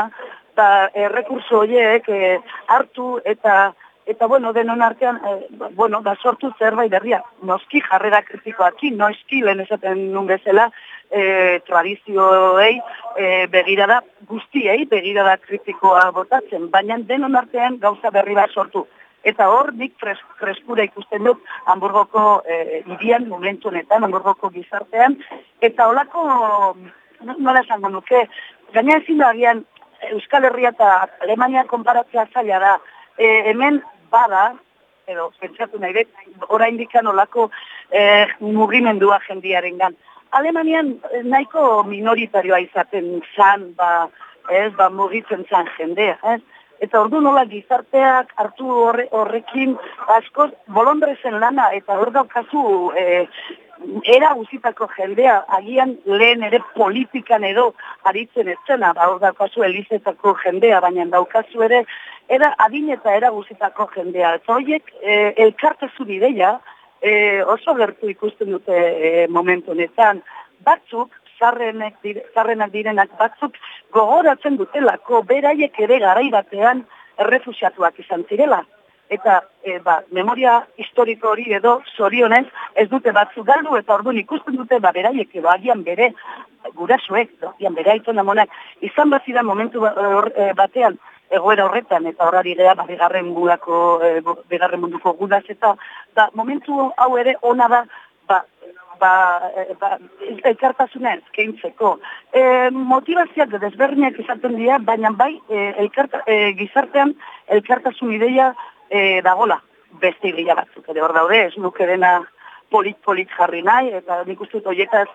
[SPEAKER 12] eta e, rekurso horiek e, hartu eta eta bueno, denon artean, e, bueno, da sortu zerbait berria, noski jarrera kritikoaki, noski lehen esaten nun bezala, e, tradizioei e, begirada guztiei, begirada kritikoa botatzen, baina denon artean gauza berri bat sortu. Eta hor, nik fres, freskura ikusten dut Hamburgoko e, irian momentu honetan, Hamburgoko gizartean, eta holako, nola esango nuke, gaina ezin da agian Euskal Herria eta Alemania konparatzea zaila da, e, hemen bada, edo pentsatu nahi dut, orain dikan olako e, mugimendua jendiaren gan. Alemanian eh, nahiko minoritarioa izaten zan, ba, ez, ba, mugitzen zan jendea, ez? Eta ordu nola gizarteak hartu horre, horrekin askoz bolondrezen lana eta hor daukazu e, era guzitako jendea agian lehen ere politikan edo aritzen etzena, ba, hor daukazu elizetako jendea, baina daukazu ere era adin eta era guzitako jendea. Eta horiek e, elkartazu bideia, e, oso gertu ikusten dute e, momentu honetan. Batzuk, zarrenek, zarrenak direnak batzuk, gogoratzen dutelako, beraiek ere garai batean errefusiatuak izan zirela. Eta e, ba, memoria historiko hori edo zorionez ez dute batzu galdu eta orduan ikusten dute ba, beraiek edo agian bere gurasoek, agian bere aitona monak, izan bazira momentu ba, e, batean egoera horretan eta horari gea ba, bigarren mundako e, bigarren munduko gudaz eta da, momentu hau ere ona da ba, ba, e, ba elkartasuna ezkeintzeko. E, motivazioak desberniak izaten dira, baina bai e, elkarta, e, gizartean elkartasun ideia e, dagola beste ideia batzuk. Ere hor daude, ez nuke dena polit-polit jarri nahi, eta nik uste dut oietaz,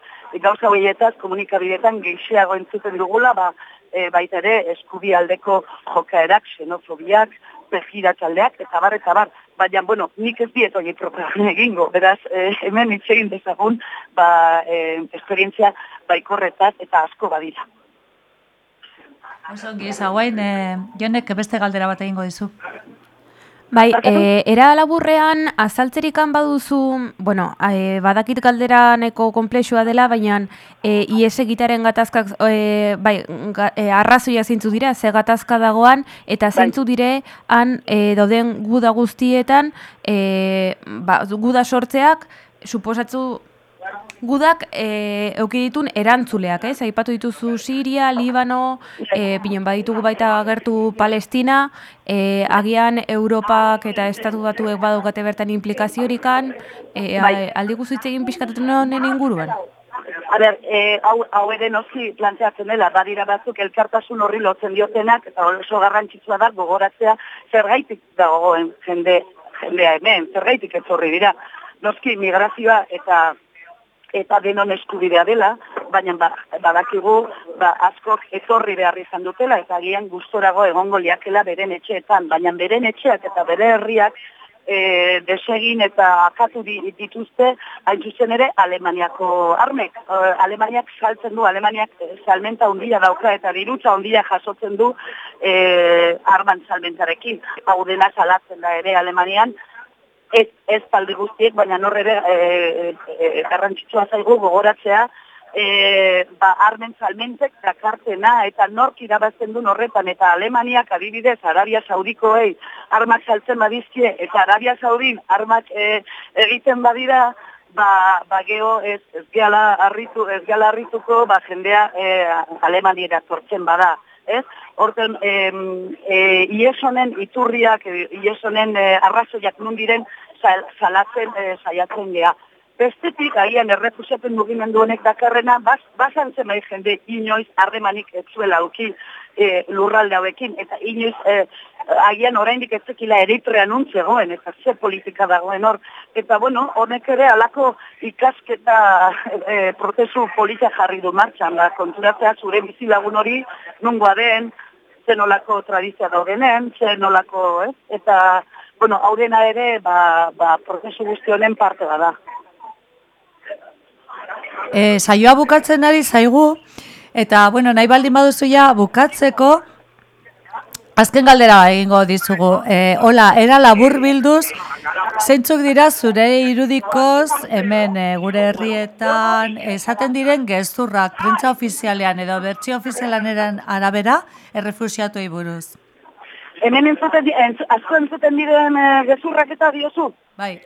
[SPEAKER 12] gauza horietaz komunikabidetan geixiago entzuten dugula, ba, e, baita ere eskubi aldeko jokaerak, xenofobiak, pejira txaldeak, eta bar, eta bar. Baina, bueno, nik ez diet hori egingo, beraz, e, hemen itxegin dezagun, ba, e, esperientzia baikorretaz eta asko badira.
[SPEAKER 3] Oso, giza, guain, e, jonek beste galdera bat egingo dizu.
[SPEAKER 2] Bai, e, era laburrean azaltzerikan baduzu, bueno, e, badakit galderaneko konplexua dela, baina e, IES egitaren gatazkak, e, bai, ga, e, arrazoia zintzu dira, ze gatazka dagoan, eta bai. zintzu dire, han e, dauden guda guztietan, e, ba, guda sortzeak, suposatzu gudak e, ditun erantzuleak, ez? Aipatu dituzu Siria, Libano, e, pinen baditugu baita agertu Palestina, e, agian Europak eta Estatu Batuek badukate bertan implikaziorikan, e, bai. aldi guztitze egin pixkatuten honen inguruan?
[SPEAKER 12] A ber, e, hau, hau ere nozi planteatzen dela, badira batzuk elkartasun horri lotzen diotenak, eta oso garrantzitsua da gogoratzea zergaitik dagoen jende, jendea hemen, zergaitik ez horri dira. Noski migrazioa eta eta denon eskubidea dela, baina ba, badakigu ba, askok etorri behar izan dutela, eta agian gustorago egongo liakela beren etxeetan, baina beren etxeak eta bere herriak e, desegin eta akatu dituzte, hain zuzen ere, Alemaniako armek. E, Alemaniak saltzen du, Alemaniak salmenta ondila dauka eta dirutza ondila jasotzen du e, arman salmentarekin. Hau dena salatzen da ere Alemanian, ez, ez talde guztiek, baina norre e, e, garrantzitsua zaigu gogoratzea, e, ba, armen salmentek dakartena eta nork irabazten du norretan eta Alemaniak adibidez Arabia Saudikoei armak saltzen badizkie eta Arabia Saudin armak e, egiten badira ba, ba geho ez, ez gehala arritu, ez gehala arrituko ba, jendea e, Alemaniera tortzen bada ez? Horten, e, e, iesonen iturriak, e, iesonen e, arrazoiak nun diren salatzen saiatzen gea. Bestetik, agian errefusiaten mugimendu honek dakarrena, bas, basan zen jende inoiz harremanik etzuela auki e, lurralde hauekin, eta inoiz e, agian oraindik ez zekila eritrea nuntzegoen, eta ze politika dagoen hor. Eta bueno, honek ere alako ikasketa e, prozesu politia jarri du martxan, da, konturatzea zure bizilagun hori nungoa den, zenolako tradizia daugenen, zenolako, ez? Eta, bueno, aurrena ere, ba, ba, prozesu guzti honen parte bada.
[SPEAKER 3] E, saioa bukatzen ari zaigu, eta, bueno, nahi baldin baduzu ja bukatzeko, Azken galdera egingo dizugu. E, hola, era labur bilduz, zeintzuk dira zure irudikoz, hemen e, gure herrietan, esaten diren gezurrak, printza ofizialean edo bertsio ofizialean eran arabera, errefusiatu buruz.
[SPEAKER 12] Hemen entzuten, entz, asko entzuten diren e, gezurrak eta diozu?
[SPEAKER 3] Bai.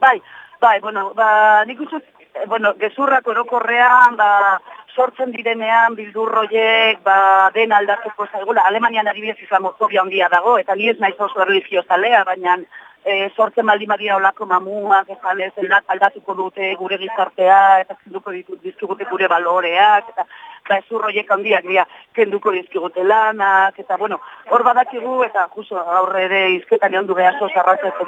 [SPEAKER 12] Bai, bai, bueno, ba, nik uste, bueno, gezurrak orokorrean, ba, sortzen direnean bildurroiek ba, den aldatuko zaigula. Alemanian adibidez islamofobia ondia dago, eta ni ez naiz oso erliziozalea, baina e, sortzen maldi madia olako mamuak, ezan ez, aldatuko dute gure gizartea, eta kenduko dizkigute gure baloreak, eta ba, ez urroiek handiak dira, kenduko dizkigute lanak, eta bueno, hor badakigu, eta justo aurre ere izketan egon du behazo zarratzeko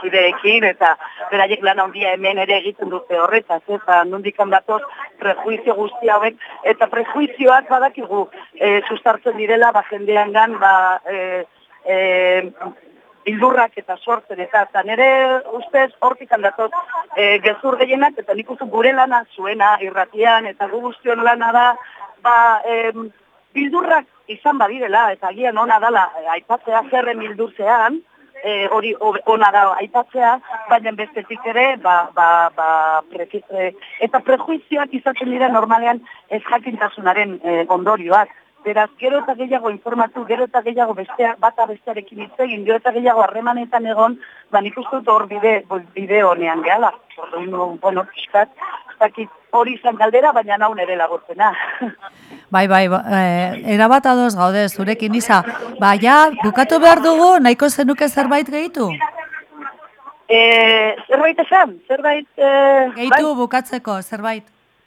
[SPEAKER 12] kideekin, eta beraiek lan handia hemen ere egiten dute horretaz, eta nondik handatoz prejuizio guzti hauek, eta prejuizioak badakigu e, sustartzen direla, ba, jendean gan, ba, e, e, bildurrak eta sortzen eta eta nire ustez hortik handatot e, gezur gehienak eta nik gure lana zuena irratian eta gu guztion lana da ba, e, bildurrak izan badirela eta agian ona dala e, aipatzea zerren bildurzean e, hori ona da aipatzea baina bestetik ere ba, ba, ba, pre, eta prejuizioak izaten dira normalean ez jakintasunaren e, ondorioak Beraz, gero eta gehiago informatu, gero eta gehiago bestea, bata bestearekin hitz egin, gero eta gehiago harremanetan egon, ba nik uste dut hor bide, bide honean gehala. Bueno, piskat, hori izan galdera, baina naun ere lagurtena.
[SPEAKER 3] Bai, bai, ba, eh, erabat adoz gaude, zurekin iza. Ba, ja, bukatu behar dugu, nahiko zenuke zerbait gehitu?
[SPEAKER 12] Eh, zerbait esan, zerbait... Eh,
[SPEAKER 3] gehitu bai? bukatzeko, zerbait.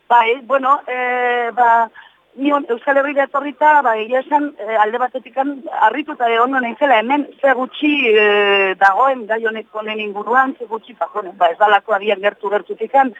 [SPEAKER 12] Bai, bueno, eh, ba, ni Euskal Herria etorrita, ba, egia esan, e, alde batetik harrituta egon honen zela, hemen ze gutxi e, dagoen gai honek honen inguruan, ze gutxi, ba, ba ez dalako abian gertu gertutikan,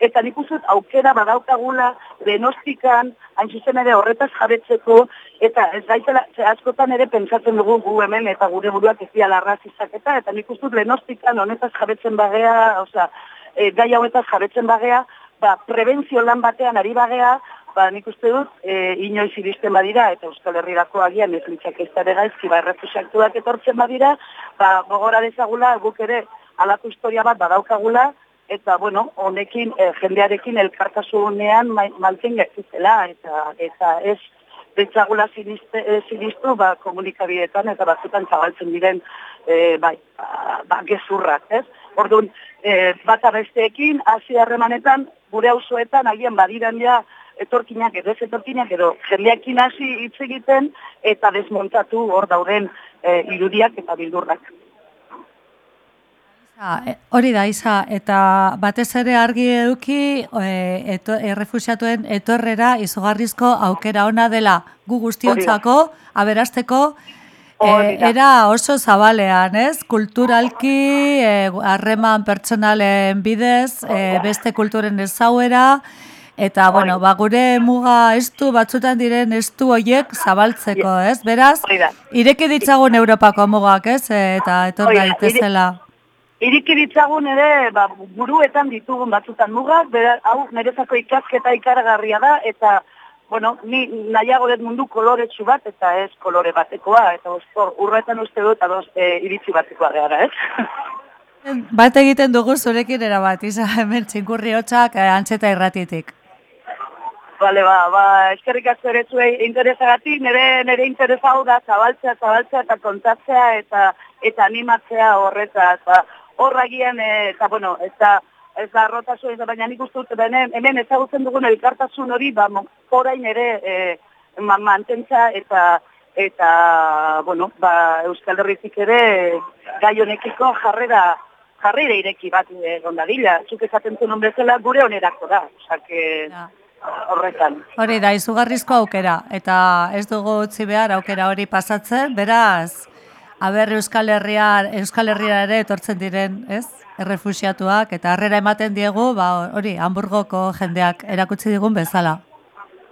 [SPEAKER 12] eta nik uzut aukera badaukagula denostikan, hain zuzen ere horretaz jabetzeko, eta ez gaitela, ze askotan ere pentsatzen dugu gu hemen, eta gure buruak ez diala izaketa, eta nik uzut denostikan honetaz jabetzen bagea, oza, e, gai hauetaz jabetzen bagea, ba, prebentzio lan batean ari bagea, ba, nik uste dut, e, inoiz iristen badira, eta Euskal Herrirako agian ez litzak ez dara gaizki, ba, errefusiaktuak etortzen badira, ba, gogora dezagula, guk ere, alako historia bat badaukagula, eta, bueno, honekin, e, jendearekin elkartasunean malten gertzela, eta, eta ez, Betzagula zinistu, ba, komunikabidetan eta batzutan zabaltzen diren e, bai, ba, ba, gezurrak, ez? Orduan, e, bat abesteekin, hasi harremanetan, gure hausuetan, agian badiran ja, etorkinak edo ez etorkinak edo jendeakin hasi hitz egiten eta desmontatu hor dauden e, irudiak eta bildurrak.
[SPEAKER 3] E, hori da, Isa, eta batez ere argi eduki e, eto, errefusiatuen etorrera izugarrizko aukera ona dela gu guztiontzako, aberasteko, e, era oso zabalean, ez? Kulturalki, harreman pertsonalen bidez, beste kulturen ezauera, Eta, Oi. bueno, ba, gure muga estu, batzutan diren estu hoiek zabaltzeko, ez? Beraz, ireki ditzagun Europako mugak, ez? Eta etor daitezela.
[SPEAKER 12] Ireki ditzagun ere, ba, buruetan ditugun batzutan mugak, beraz, hau nerezako ikasketa ikaragarria da, eta, bueno, ni nahiago dut mundu koloretsu bat, eta ez kolore batekoa, eta ospor, urretan uste dut, adoz, e, iritzi batekoa gara, ez?
[SPEAKER 3] Bat egiten dugu zurekin erabat, izan hemen txinkurri hotxak eh, antzeta irratitik.
[SPEAKER 12] Bale, ba, ba, eskerrik asko ere zuei interesagatik, nire, nire interesa da, zabaltzea, zabaltzea eta kontatzea eta eta animatzea horreta, eta horragian, eh, eta, bueno, eta ez da rotasun, eta baina nik uste dut, hemen, hemen ezagutzen dugun elkartasun hori, ba, orain ere e, mantentza eta eta, bueno, ba, Euskal Herrizik ere gai honekiko jarrera jarrera ireki bat egon dadila. Zuk esaten zuen bezala gure onerako da. Osa, que horretan.
[SPEAKER 3] Hori da, izugarrizko aukera, eta ez dugu utzi behar aukera hori pasatzen, beraz, aber Euskal Herria, Euskal Herria ere etortzen diren, ez? Errefusiatuak eta harrera ematen diegu, ba hori, Hamburgoko jendeak erakutsi digun bezala.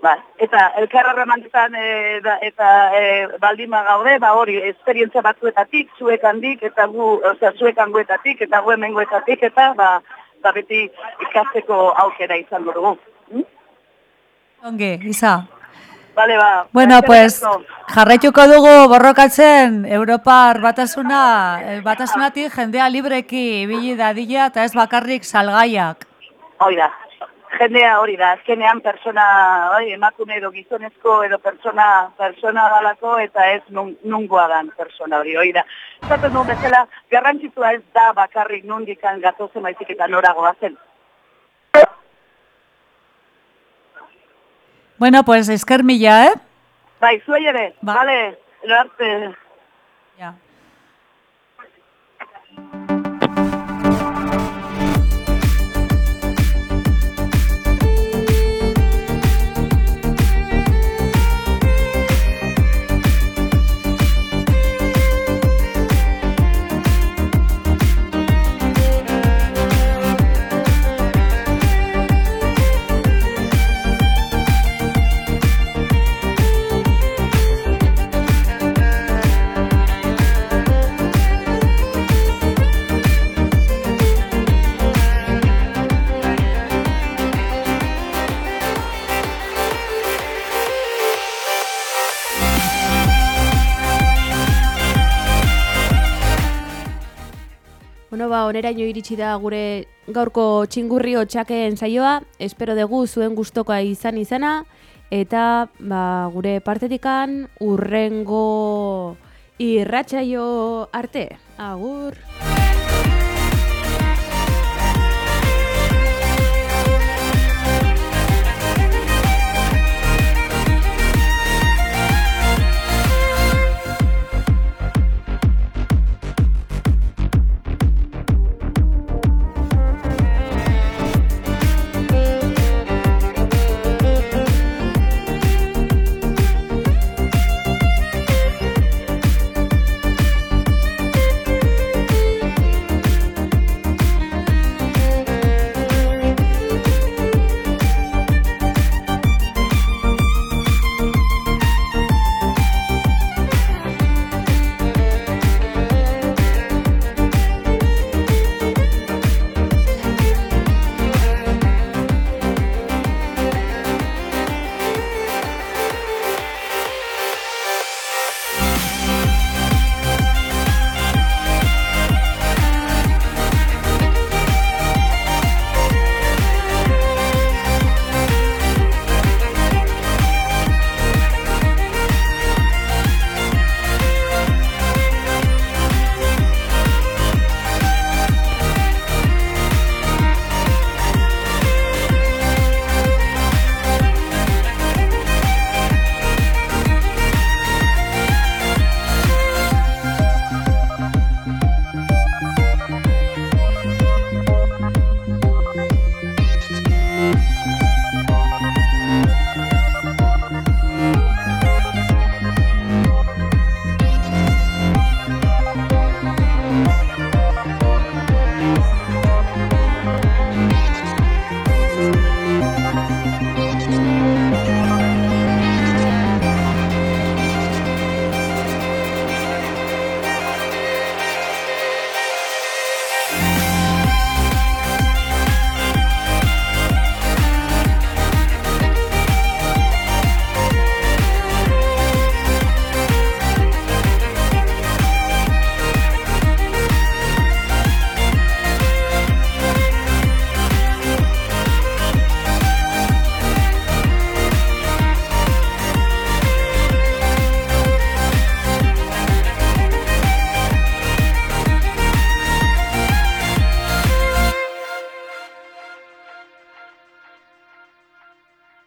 [SPEAKER 12] Ba, eta elkarra remantetan e, da, eta e, baldima gaude, ba hori, esperientzia batzuetatik, zuek handik, eta gu, osea, zuek hangoetatik, eta gu hemengoetatik, eta ba, ba beti ikasteko aukera izango dugu.
[SPEAKER 3] Ongi, isa.
[SPEAKER 12] Bale, ba.
[SPEAKER 3] Bueno, pues, jarraituko dugu borrokatzen Europar batasuna, eh, batasunatik jendea libreki ibili dadila eta ez bakarrik salgaiak.
[SPEAKER 12] Hoi da, jendea hori da, azkenean persona, oi, emakume edo gizonezko edo persona, persona dalako eta ez nun, nungoa dan persona hori, hori da. Zaten duen bezala, garrantzitsua ez da bakarrik nundikan gatozen maizik eta noragoa zen.
[SPEAKER 3] Bueno, pues esker mila, eh?
[SPEAKER 12] Bai, zuei ere, ba. vale, arte.
[SPEAKER 2] Bueno, ba, oneraino iritsi da gure gaurko txingurri hotxakeen saioa, espero dugu zuen gustokoa izan izana, eta ba, gure partetikan urrengo irratsaio arte. Agur!